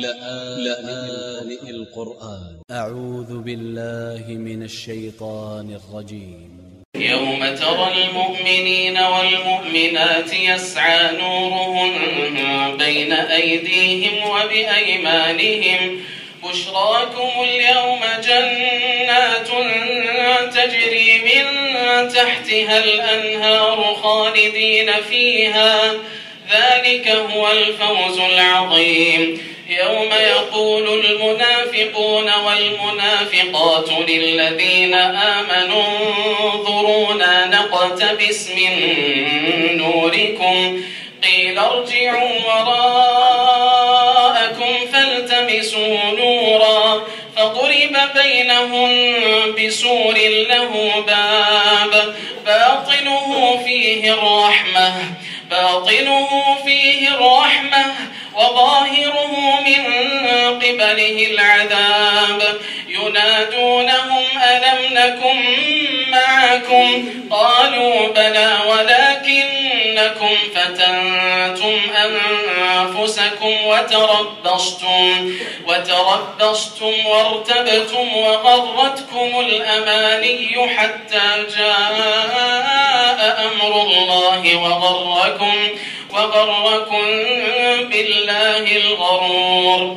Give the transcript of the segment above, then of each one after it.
لآن القرآن. أ ع و ذ ب ا ل ل ه من ا ل ش ي ط ا ن ا ل ج ي م يوم ترى المؤمنين والمؤمنات يسعى نورهم بين أيديهم وبأيمانهم. بشراكم اليوم جنات تجري من تحتها الأنهار خالدين فيها. ذلك هو الفوز العظيم. يوم يقول المنافقون والمنافقات للذين آمنوا انظرونا نقتبس من نوركم قيل ارجعوا وراءكم فالتمسوا نورا فضرب بينهم بسور له باب باطنه فيه الرحمة باطنه فيه الرحمة وظاهره قبله العذاب. ينادونهم ألم نكن معكم؟ قالوا بلى ولكنكم فتنتم أنفسكم وتربصتم وتربصتم وارتبتم وغرتكم الأماني حتى جاء أمر الله وغركم وغركم بالله الغرور.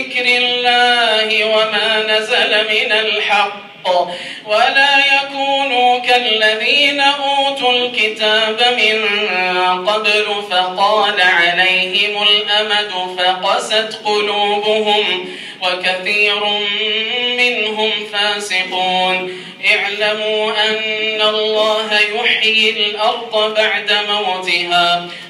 لذكر الله وما نزل من الحق ولا يكونوا كالذين أوتوا الكتاب من قبل فقال عليهم الأمد فقست قلوبهم وكثير منهم فاسقون. اعلموا أن الله يحيي الأرض بعد موتها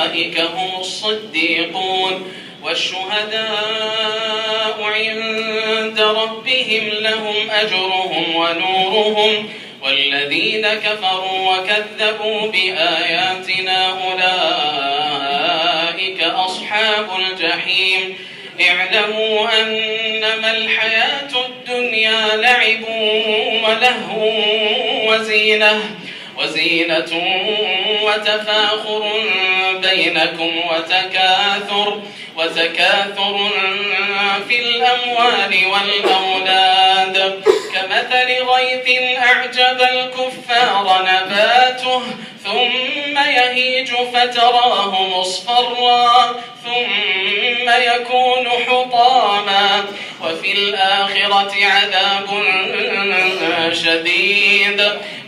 أولئك هم الصديقون والشهداء عند ربهم لهم أجرهم ونورهم والذين كفروا وكذبوا بآياتنا أولئك أصحاب الجحيم. اعلموا أنما الحياة الدنيا لعب ولهو وزينة وزينة وتفاخر بينكم وتكاثر وتكاثر في الأموال والأولاد. كمثل غيث أعجب الكفار نباته ثم يهيج فتراه مصفرا ثم يكون حطاما. وفي الآخرة عذاب شديد.